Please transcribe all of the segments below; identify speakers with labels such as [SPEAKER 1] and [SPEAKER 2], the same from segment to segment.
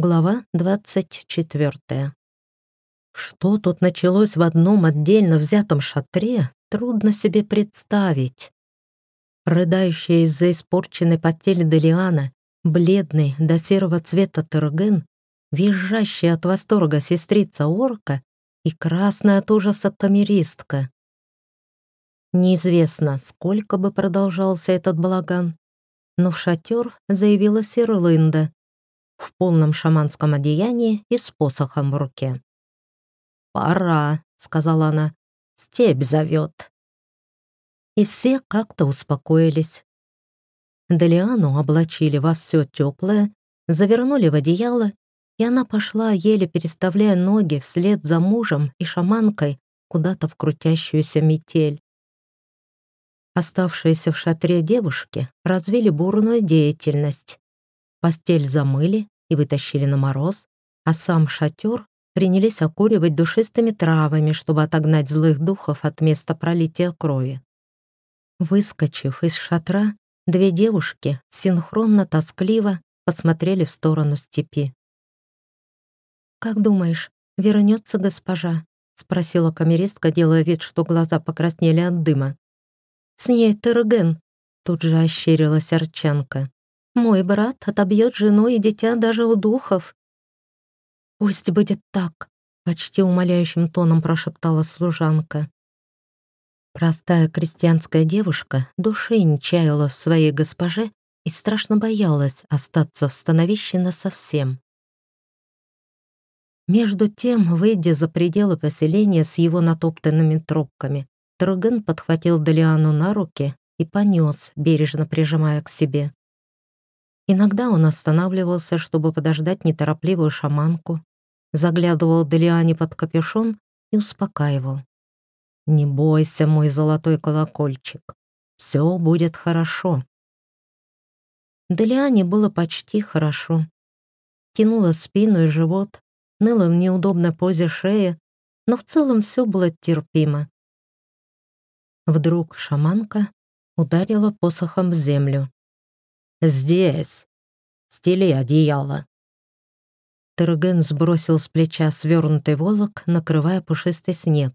[SPEAKER 1] Глава 24. Что тут началось в одном отдельно взятом шатре, трудно себе представить. Рыдающая из-за испорченной потели Делиана, бледный до серого цвета Терген, визжащая от восторга сестрица Орка и красная от ужаса камеристка. Неизвестно, сколько бы продолжался этот балаган, но в шатер заявила Сирлында, в полном шаманском одеянии и с посохом в руке. «Пора», — сказала она, — «степь зовет». И все как-то успокоились. Делиану облачили во все теплое, завернули в одеяло, и она пошла, еле переставляя ноги вслед за мужем и шаманкой куда-то в крутящуюся метель. Оставшиеся в шатре девушки развили бурную деятельность. Постель замыли и вытащили на мороз, а сам шатер принялись окуривать душистыми травами, чтобы отогнать злых духов от места пролития крови. Выскочив из шатра, две девушки синхронно-тоскливо посмотрели в сторону степи. «Как думаешь, вернется госпожа?» — спросила камеристка, делая вид, что глаза покраснели от дыма. «С ней Терген», — тут же ощерилась Арчанка. Мой брат отобьет жену и дитя даже у духов. Пусть будет так, почти умоляющим тоном прошептала служанка. Простая крестьянская девушка души не чаяла в своей госпоже и страшно боялась остаться в становище насовсем. Между тем, выйдя за пределы поселения с его натоптанными тропками, Троган подхватил Далиану на руки и понес, бережно прижимая к себе. Иногда он останавливался, чтобы подождать неторопливую шаманку, заглядывал Делиане под капюшон и успокаивал. «Не бойся, мой золотой колокольчик, все будет хорошо». Делиане было почти хорошо. Тянула спину и живот, ныла в неудобной позе шея, но в целом все было терпимо. Вдруг шаманка ударила посохом в землю. «Здесь! Стели одеяло!» Терген сбросил с плеча свернутый волок, накрывая пушистый снег.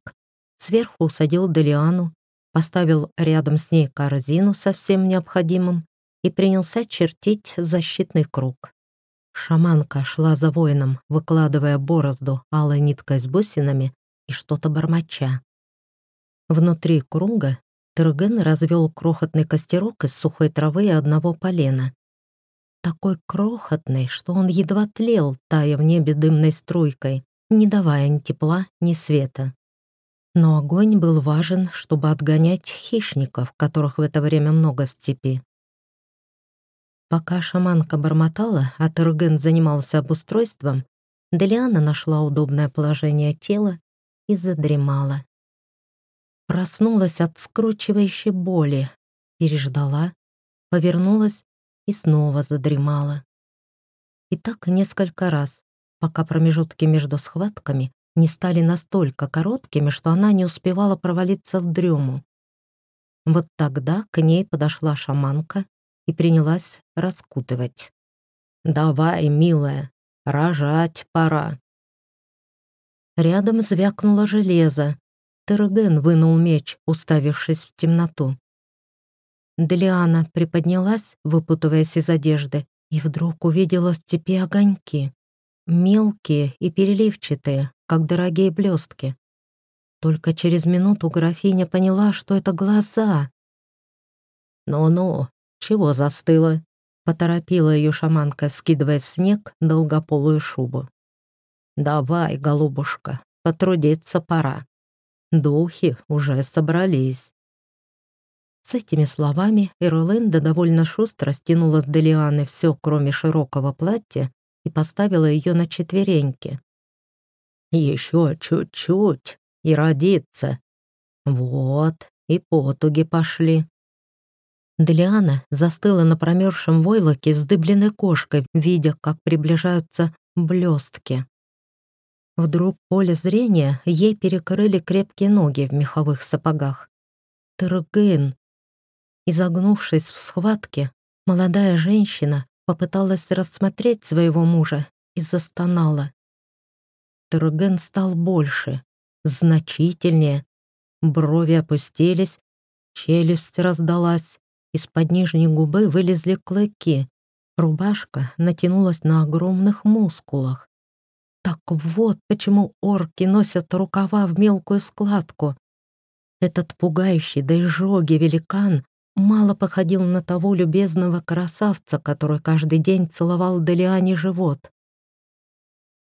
[SPEAKER 1] Сверху усадил Делиану, поставил рядом с ней корзину со всем необходимым и принялся чертить защитный круг. Шаманка шла за воином, выкладывая борозду алой ниткой с бусинами и что-то бормоча. Внутри круга Терген развел крохотный костерок из сухой травы и одного полена. Такой крохотный, что он едва тлел, тая в небе дымной струйкой, не давая ни тепла, ни света. Но огонь был важен, чтобы отгонять хищников, которых в это время много в степи. Пока шаманка бормотала, а Терген занимался обустройством, Делиана нашла удобное положение тела и задремала. Проснулась от скручивающей боли, переждала, повернулась и снова задремала. И так несколько раз, пока промежутки между схватками не стали настолько короткими, что она не успевала провалиться в дрему. Вот тогда к ней подошла шаманка и принялась раскутывать. «Давай, милая, рожать пора». Рядом звякнуло железо, Терген вынул меч, уставившись в темноту. Делиана приподнялась, выпутываясь из одежды, и вдруг увидела в степи огоньки. Мелкие и переливчатые, как дорогие блестки. Только через минуту графиня поняла, что это глаза. «Ну-ну, чего застыла?» — поторопила ее шаманка, скидывая снег долгополую шубу. «Давай, голубушка, потрудиться пора». Духи уже собрались. С этими словами Эрлэнда довольно шустро стянула с Делианы все, кроме широкого платья, и поставила ее на четвереньки. «Еще чуть-чуть, и родится. Вот, и потуги пошли». Делиана застыла на промерзшем войлоке вздыбленной кошкой, видя, как приближаются блестки. Вдруг поле зрения ей перекрыли крепкие ноги в меховых сапогах. Тыргын! Изогнувшись в схватке, молодая женщина попыталась рассмотреть своего мужа и застонала. Терген стал больше, значительнее. Брови опустились, челюсть раздалась, из-под нижней губы вылезли клыки. Рубашка натянулась на огромных мускулах. Так вот почему орки носят рукава в мелкую складку. Этот пугающий до изжоги великан мало походил на того любезного красавца, который каждый день целовал Делиане живот.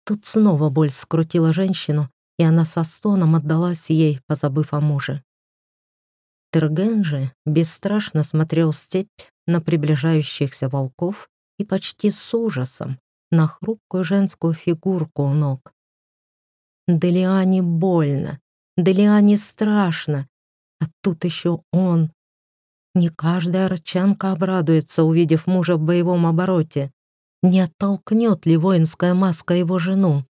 [SPEAKER 1] Тут снова боль скрутила женщину, и она со стоном отдалась ей, позабыв о муже. Терген же бесстрашно смотрел степь на приближающихся волков и почти с ужасом на хрупкую женскую фигурку у ног. Делиане больно, Делиане страшно, а тут еще он. Не каждая арчанка обрадуется, увидев мужа в боевом обороте. Не оттолкнет ли воинская маска его жену?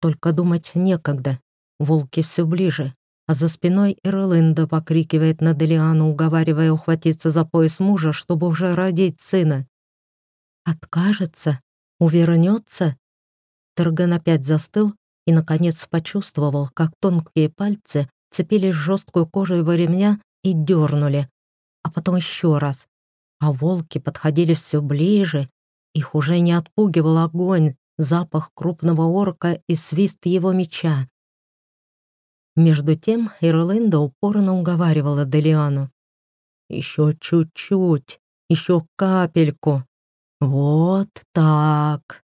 [SPEAKER 1] Только думать некогда. Волки все ближе, а за спиной Ирлинда покрикивает на Делиану, уговаривая ухватиться за пояс мужа, чтобы уже родить сына. Откажется? Увернется? Терген опять застыл и, наконец, почувствовал, как тонкие пальцы цепились в жесткую кожу его ремня и дернули, а потом еще раз. А волки подходили все ближе их уже не отпугивал огонь, запах крупного орка и свист его меча. Между тем Ирлинда упорно уговаривала Делиану. «Еще чуть-чуть, еще капельку. Вот так.